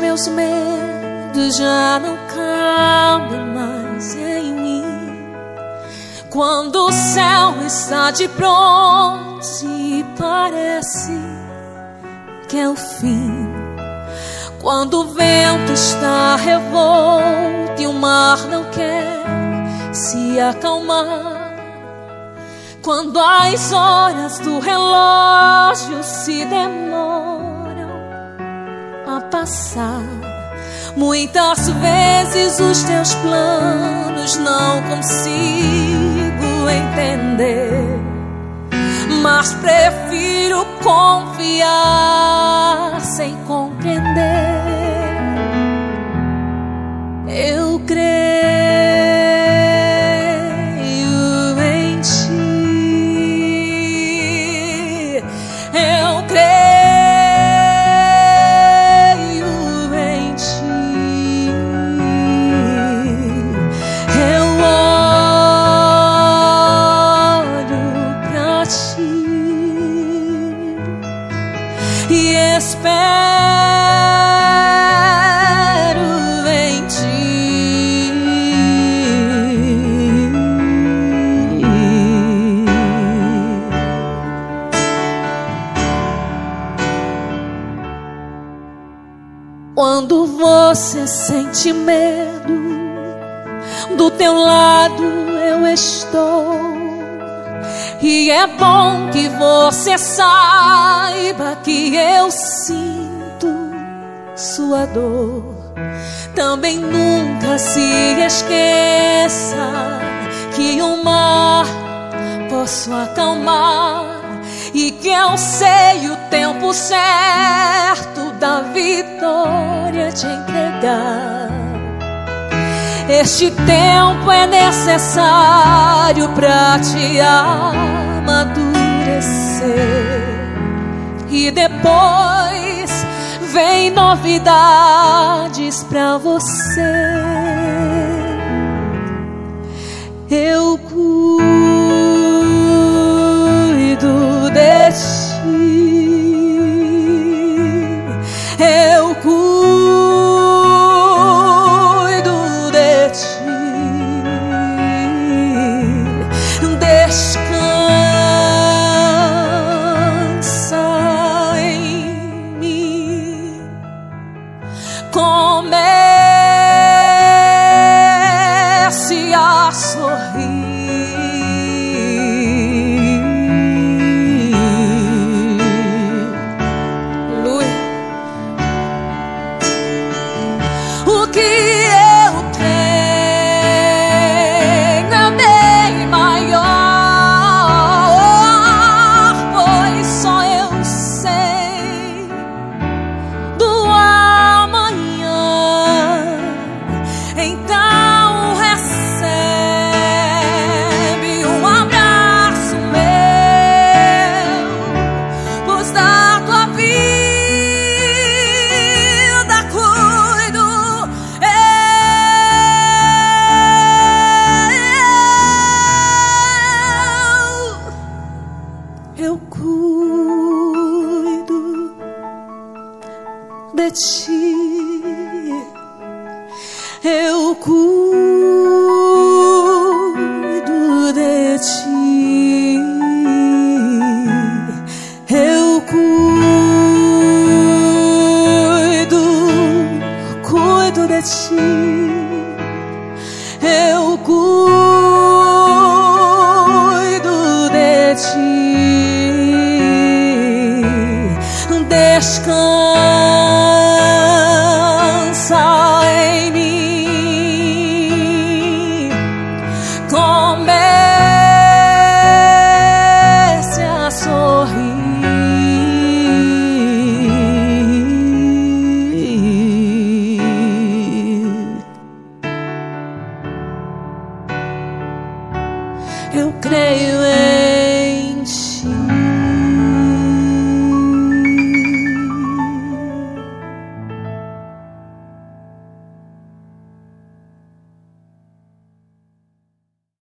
meus medos já não cabem mais em mim. Quando o céu está de pronto e parece que é o fim. Quando o vento está revolto e o mar não quer se acalmar. Quando as horas do relógio se demoram a passar, muitas vezes os teus planos não consigo entender. Mas prefiro confiar Quando você sente medo, do teu lado eu estou. E é bom que você saiba que eu sinto sua dor. Também nunca se esqueça que o mar posso acalmar e que eu sei o tempo certo da vitória te entregar. Este tempo é necessário para te amadurecer. E depois vem novidades para você. Eu cuido de ti. Eu. Cuido de ti. Eu cuido de ti. Eu cuido, cuido de ti. aşkın